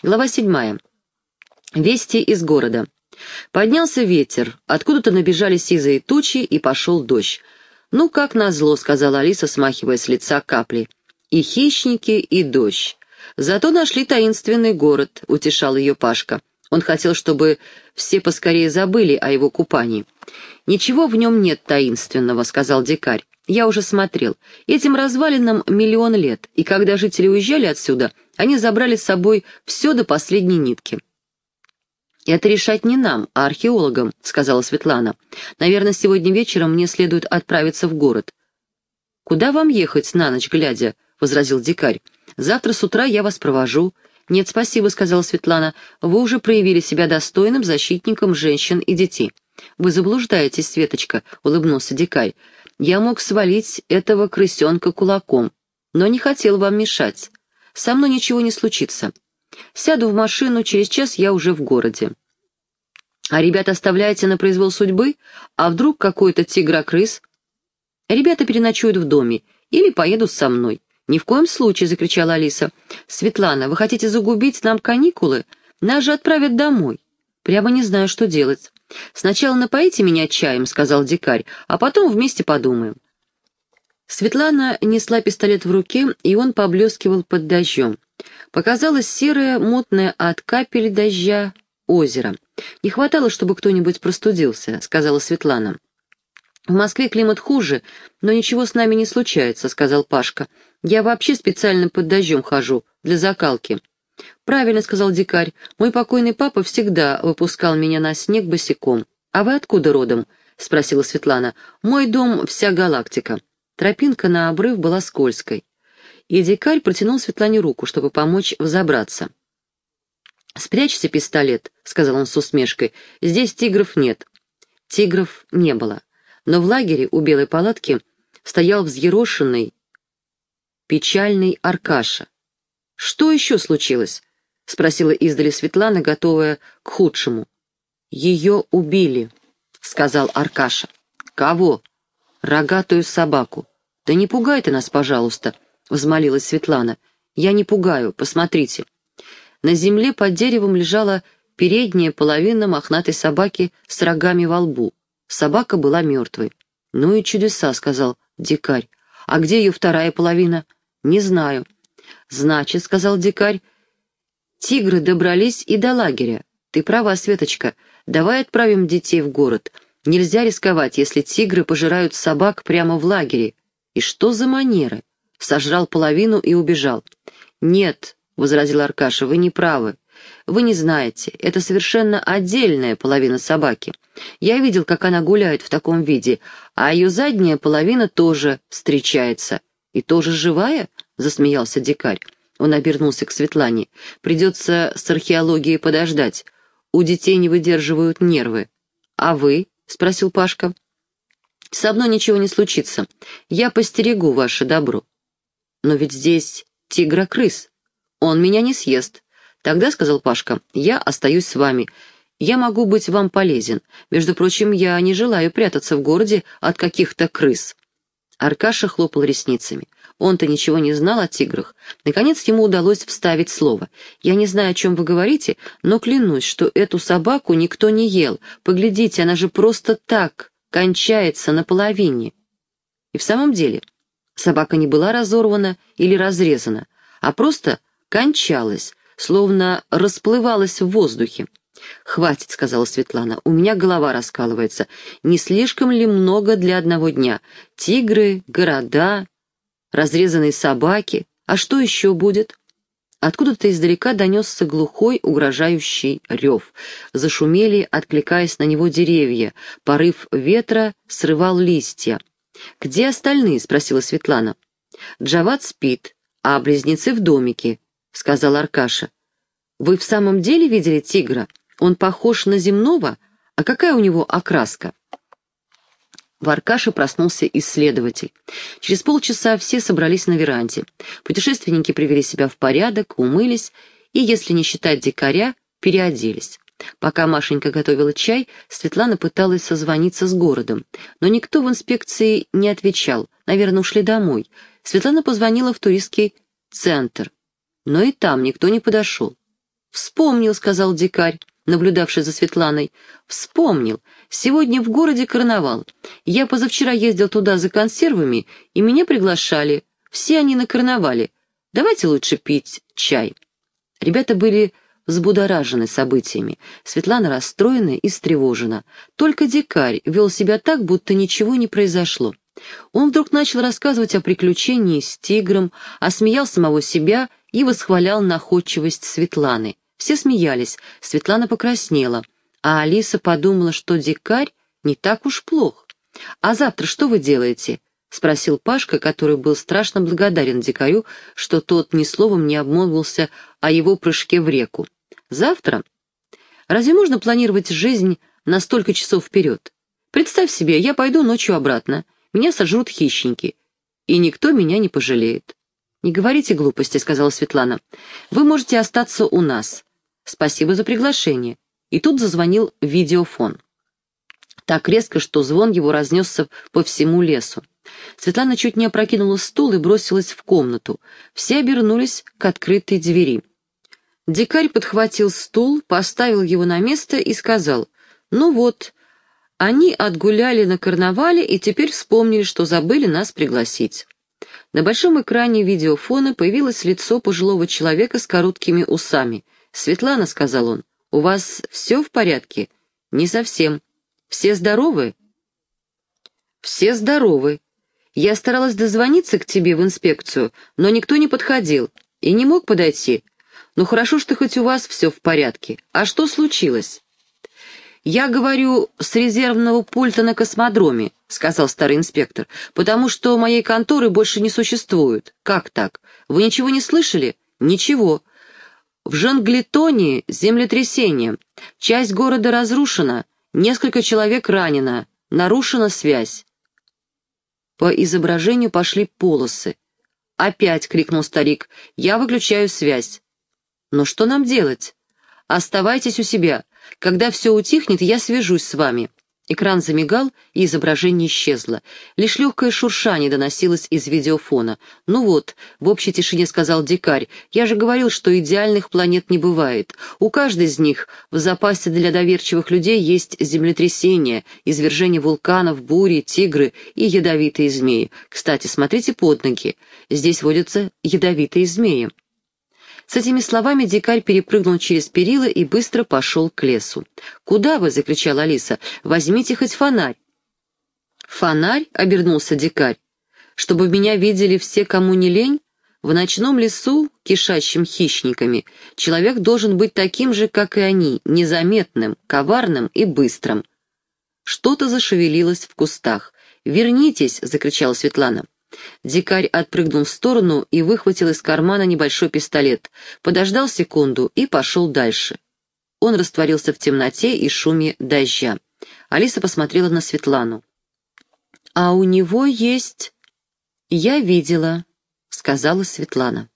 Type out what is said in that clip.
Глава седьмая. Вести из города. Поднялся ветер, откуда-то набежали сизые тучи, и пошел дождь. «Ну, как назло», — сказала Алиса, смахивая с лица капли. «И хищники, и дождь. Зато нашли таинственный город», — утешал ее Пашка. Он хотел, чтобы все поскорее забыли о его купании. «Ничего в нем нет таинственного», — сказал дикарь. «Я уже смотрел. Этим развалинам миллион лет, и когда жители уезжали отсюда, они забрали с собой все до последней нитки». «Это решать не нам, а археологам», — сказала Светлана. «Наверное, сегодня вечером мне следует отправиться в город». «Куда вам ехать на ночь глядя?» — возразил дикарь. «Завтра с утра я вас провожу». «Нет, спасибо», — сказала Светлана. «Вы уже проявили себя достойным защитником женщин и детей». «Вы заблуждаетесь, Светочка», — улыбнулся дикарь. «Я мог свалить этого крысенка кулаком, но не хотел вам мешать. Со мной ничего не случится. Сяду в машину, через час я уже в городе». «А ребят оставляете на произвол судьбы? А вдруг какой-то тигрокрыс?» «Ребята переночуют в доме или поедут со мной». «Ни в коем случае!» — закричала Алиса. «Светлана, вы хотите загубить нам каникулы? Нас же отправят домой. Прямо не знаю, что делать. Сначала напоите меня чаем», — сказал дикарь, «а потом вместе подумаем». Светлана несла пистолет в руке, и он поблескивал под дождем. Показалось серое, мутное от капель дождя озеро. «Не хватало, чтобы кто-нибудь простудился», — сказала Светлана. «В Москве климат хуже, но ничего с нами не случается», — сказал Пашка. «Я вообще специально под дождем хожу, для закалки». «Правильно», — сказал дикарь. «Мой покойный папа всегда выпускал меня на снег босиком». «А вы откуда родом?» — спросила Светлана. «Мой дом — вся галактика». Тропинка на обрыв была скользкой. И дикарь протянул Светлане руку, чтобы помочь взобраться. «Спрячьте пистолет», — сказал он с усмешкой. «Здесь тигров нет». Тигров не было но в лагере у белой палатки стоял взъерошенный, печальный Аркаша. «Что еще случилось?» — спросила издали Светлана, готовая к худшему. «Ее убили», — сказал Аркаша. «Кого?» «Рогатую собаку». «Да не пугай ты нас, пожалуйста», — взмолилась Светлана. «Я не пугаю, посмотрите». На земле под деревом лежала передняя половина мохнатой собаки с рогами во лбу. Собака была мертвой. «Ну и чудеса», — сказал дикарь. «А где ее вторая половина?» «Не знаю». «Значит», — сказал дикарь, — «тигры добрались и до лагеря. Ты права, Светочка. Давай отправим детей в город. Нельзя рисковать, если тигры пожирают собак прямо в лагере. И что за манеры?» Сожрал половину и убежал. «Нет», — возразил Аркаша, — «вы не правы. Вы не знаете, это совершенно отдельная половина собаки. Я видел, как она гуляет в таком виде, а ее задняя половина тоже встречается. И тоже живая?» — засмеялся дикарь. Он обернулся к Светлане. «Придется с археологией подождать. У детей не выдерживают нервы». «А вы?» — спросил Пашка. «Со мной ничего не случится. Я постерегу ваше добро». «Но ведь здесь тигра-крыс. Он меня не съест». «Тогда, — сказал Пашка, — я остаюсь с вами. Я могу быть вам полезен. Между прочим, я не желаю прятаться в городе от каких-то крыс». Аркаша хлопал ресницами. Он-то ничего не знал о тиграх. Наконец ему удалось вставить слово. «Я не знаю, о чем вы говорите, но клянусь, что эту собаку никто не ел. Поглядите, она же просто так кончается наполовине». И в самом деле собака не была разорвана или разрезана, а просто кончалась, словно расплывалась в воздухе. «Хватит», — сказала Светлана, — «у меня голова раскалывается. Не слишком ли много для одного дня? Тигры, города, разрезанные собаки. А что еще будет?» Откуда-то издалека донесся глухой, угрожающий рев. Зашумели, откликаясь на него деревья. Порыв ветра срывал листья. «Где остальные?» — спросила Светлана. «Джават спит, а близнецы в домике», — сказал Аркаша. «Вы в самом деле видели тигра?» Он похож на земного? А какая у него окраска?» В Аркаше проснулся исследователь. Через полчаса все собрались на веранде. Путешественники привели себя в порядок, умылись и, если не считать дикаря, переоделись. Пока Машенька готовила чай, Светлана пыталась созвониться с городом, но никто в инспекции не отвечал, наверное, ушли домой. Светлана позвонила в туристский центр, но и там никто не подошел. «Вспомнил», — сказал дикарь, наблюдавший за Светланой. «Вспомнил. Сегодня в городе карнавал. Я позавчера ездил туда за консервами, и меня приглашали. Все они на карнавале. Давайте лучше пить чай». Ребята были взбудоражены событиями. Светлана расстроена и встревожена. Только дикарь вел себя так, будто ничего не произошло. Он вдруг начал рассказывать о приключении с тигром, осмеял самого себя и восхвалял находчивость Светланы. Все смеялись, Светлана покраснела, а Алиса подумала, что дикарь не так уж плох. «А завтра что вы делаете?» — спросил Пашка, который был страшно благодарен дикарю, что тот ни словом не обмолвился о его прыжке в реку. «Завтра? Разве можно планировать жизнь на столько часов вперед? Представь себе, я пойду ночью обратно, меня сожрут хищники, и никто меня не пожалеет». «Не говорите глупости», — сказала Светлана. «Вы можете остаться у нас. Спасибо за приглашение». И тут зазвонил видеофон. Так резко, что звон его разнесся по всему лесу. Светлана чуть не опрокинула стул и бросилась в комнату. Все обернулись к открытой двери. Дикарь подхватил стул, поставил его на место и сказал, «Ну вот, они отгуляли на карнавале и теперь вспомнили, что забыли нас пригласить». На большом экране видеофона появилось лицо пожилого человека с короткими усами. «Светлана», — сказал он, — «у вас все в порядке?» «Не совсем. Все здоровы?» «Все здоровы. Я старалась дозвониться к тебе в инспекцию, но никто не подходил и не мог подойти. Ну хорошо, что хоть у вас все в порядке. А что случилось?» «Я говорю с резервного пульта на космодроме», — сказал старый инспектор, «потому что моей конторы больше не существует». «Как так? Вы ничего не слышали?» «Ничего. В Жанглитоне землетрясение. Часть города разрушена, несколько человек ранено, нарушена связь. По изображению пошли полосы. «Опять!» — крикнул старик. «Я выключаю связь». «Но что нам делать?» «Оставайтесь у себя. Когда все утихнет, я свяжусь с вами». Экран замигал, и изображение исчезло. Лишь легкое шуршание доносилось из видеофона. «Ну вот», — в общей тишине сказал дикарь, — «я же говорил, что идеальных планет не бывает. У каждой из них в запасе для доверчивых людей есть землетрясения, извержение вулканов, бури, тигры и ядовитые змеи. Кстати, смотрите под ноги. Здесь водятся ядовитые змеи». С этими словами дикарь перепрыгнул через перила и быстро пошел к лесу. «Куда вы?» — закричала Алиса. «Возьмите хоть фонарь». «Фонарь?» — обернулся дикарь. «Чтобы меня видели все, кому не лень? В ночном лесу, кишащим хищниками, человек должен быть таким же, как и они, незаметным, коварным и быстрым». Что-то зашевелилось в кустах. «Вернитесь!» — закричала Светлана. Дикарь отпрыгнул в сторону и выхватил из кармана небольшой пистолет, подождал секунду и пошел дальше. Он растворился в темноте и шуме дождя. Алиса посмотрела на Светлану. «А у него есть...» «Я видела», — сказала Светлана.